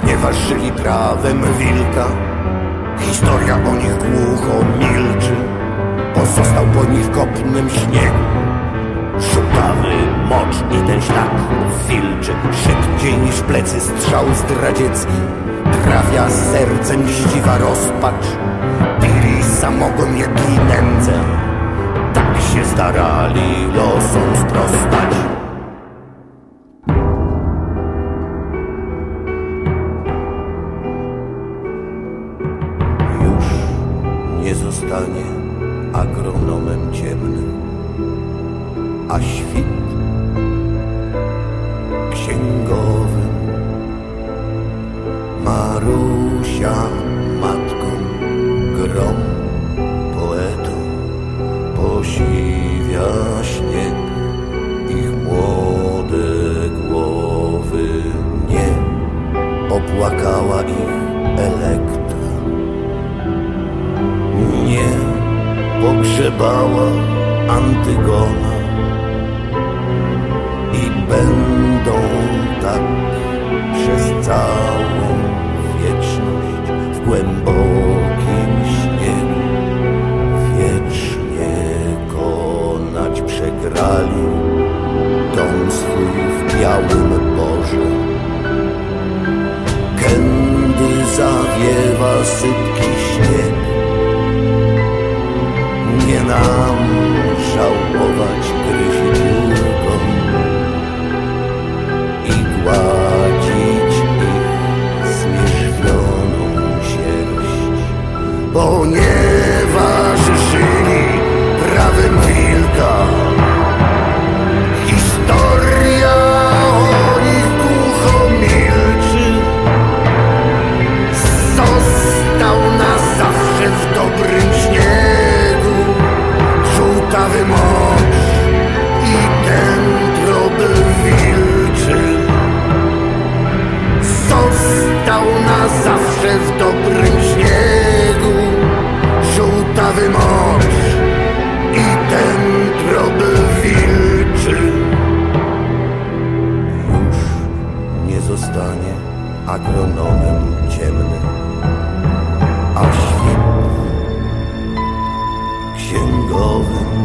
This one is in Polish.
walczyli prawem wilka. Historia o nich głucho milczy, pozostał po nich kopnym śniegu. Żółtawy mocz i ten ślad filczy Szybciej niż plecy strzał zdradziecki Trafia sercem ściwa rozpacz Pili samogon jak i nędzę Tak się starali losom sprostać nie zostanie agronomem ciemnym a świt księgowym. Marusia matką, grom poetą, posiwia śnieg ich młode głowy. Nie opłakała ich Elektra, pogrzebała Antygona i będą tak przez całą wieczność w głębokim śniegu wiecznie konać przegrali dom swój w białym Boże. Kędy zawiewa sypki śnieg, ponieważ domem ciemnym, a świt księgowym.